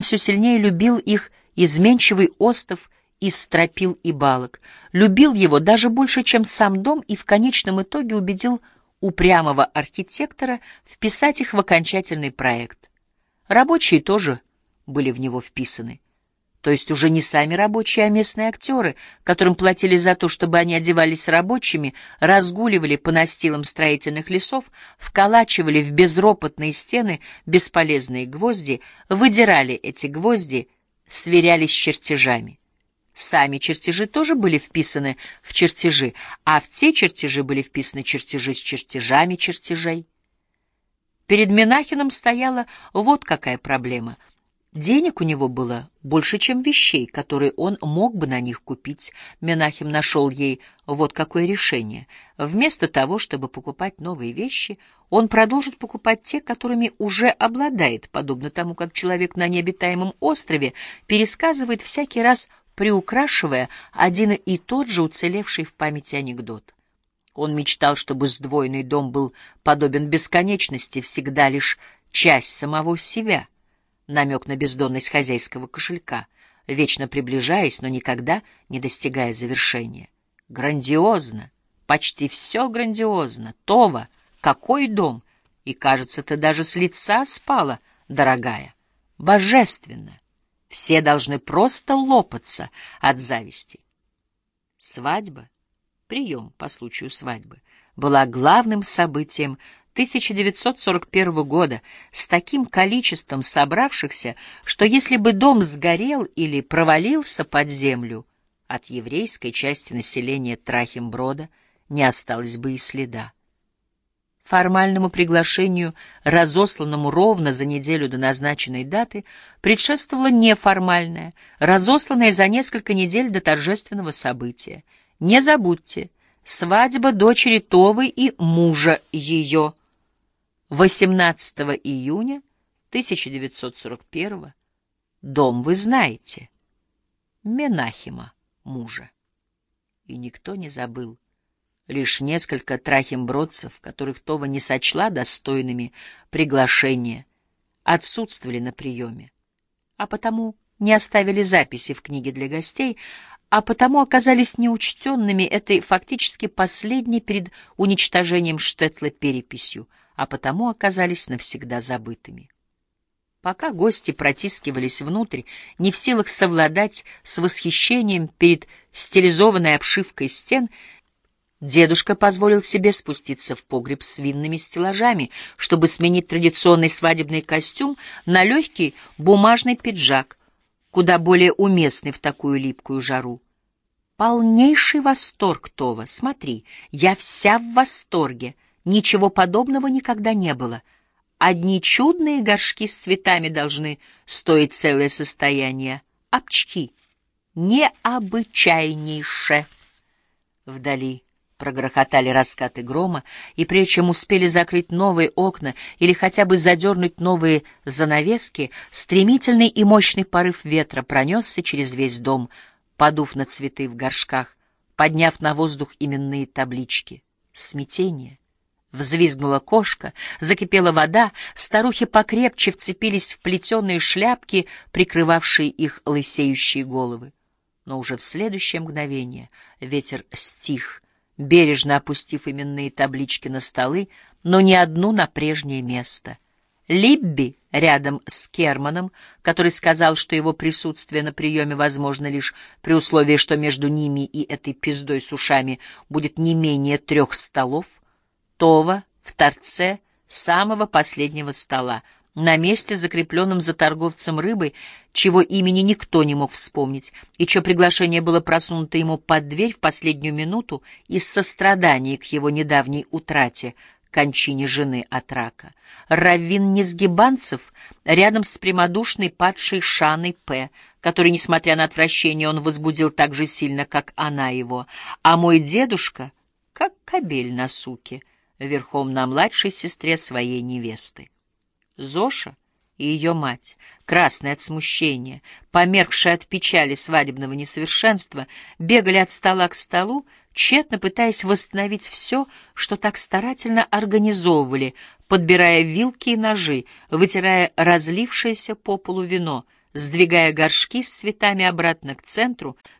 все сильнее любил их изменчивый остов из стропил и балок, любил его даже больше, чем сам дом, и в конечном итоге убедил упрямого архитектора вписать их в окончательный проект. Рабочие тоже были в него вписаны. То есть уже не сами рабочие, а местные актеры, которым платили за то, чтобы они одевались рабочими, разгуливали по настилам строительных лесов, вколачивали в безропотные стены бесполезные гвозди, выдирали эти гвозди, сверялись с чертежами. Сами чертежи тоже были вписаны в чертежи, а в те чертежи были вписаны чертежи с чертежами чертежей. Перед Менахином стояла вот какая проблема — Денег у него было больше, чем вещей, которые он мог бы на них купить. Менахим нашел ей вот какое решение. Вместо того, чтобы покупать новые вещи, он продолжит покупать те, которыми уже обладает, подобно тому, как человек на необитаемом острове пересказывает всякий раз, приукрашивая один и тот же уцелевший в памяти анекдот. Он мечтал, чтобы сдвоенный дом был подобен бесконечности, всегда лишь часть самого себя — намек на бездонность хозяйского кошелька, вечно приближаясь, но никогда не достигая завершения. Грандиозно, почти все грандиозно. Това, какой дом! И, кажется, ты даже с лица спала, дорогая. Божественно! Все должны просто лопаться от зависти. Свадьба, прием по случаю свадьбы, была главным событием 1941 года с таким количеством собравшихся, что если бы дом сгорел или провалился под землю, от еврейской части населения Трахимброда не осталось бы и следа. Формальному приглашению, разосланному ровно за неделю до назначенной даты, предшествовало неформальное, разосланное за несколько недель до торжественного события. Не забудьте, свадьба дочери Товы и мужа ее – 18 июня 1941 Дом вы знаете. Менахима, мужа. И никто не забыл. Лишь несколько трахимбродцев, которых Това не сочла достойными приглашения, отсутствовали на приеме, а потому не оставили записи в книге для гостей, а потому оказались неучтенными этой фактически последней перед уничтожением Штетла переписью — а потому оказались навсегда забытыми. Пока гости протискивались внутрь, не в силах совладать с восхищением перед стилизованной обшивкой стен, дедушка позволил себе спуститься в погреб с винными стеллажами, чтобы сменить традиционный свадебный костюм на легкий бумажный пиджак, куда более уместный в такую липкую жару. Полнейший восторг, Това. Смотри, я вся в восторге. Ничего подобного никогда не было. Одни чудные горшки с цветами должны стоить целое состояние. Апчки. Необычайнейше. Вдали прогрохотали раскаты грома, и прежде чем успели закрыть новые окна или хотя бы задернуть новые занавески, стремительный и мощный порыв ветра пронесся через весь дом, подув на цветы в горшках, подняв на воздух именные таблички. Смятение — Взвизгнула кошка, закипела вода, старухи покрепче вцепились в плетеные шляпки, прикрывавшие их лысеющие головы. Но уже в следующее мгновение ветер стих, бережно опустив именные таблички на столы, но не одну на прежнее место. Либби рядом с Керманом, который сказал, что его присутствие на приеме возможно лишь при условии, что между ними и этой пиздой с ушами будет не менее трех столов, Това в торце самого последнего стола, на месте, закрепленном за торговцем рыбой, чего имени никто не мог вспомнить, и чье приглашение было просунуто ему под дверь в последнюю минуту из сострадания к его недавней утрате, кончине жены от рака. Раввин Несгибанцев рядом с прямодушной падшей Шаной П., который, несмотря на отвращение, он возбудил так же сильно, как она его, а мой дедушка, как кобель на суке, верхом на младшей сестре своей невесты. Зоша и ее мать, красная от смущения, померкшая от печали свадебного несовершенства, бегали от стола к столу, тщетно пытаясь восстановить все, что так старательно организовывали, подбирая вилки и ножи, вытирая разлившееся по полу вино, сдвигая горшки с цветами обратно к центру,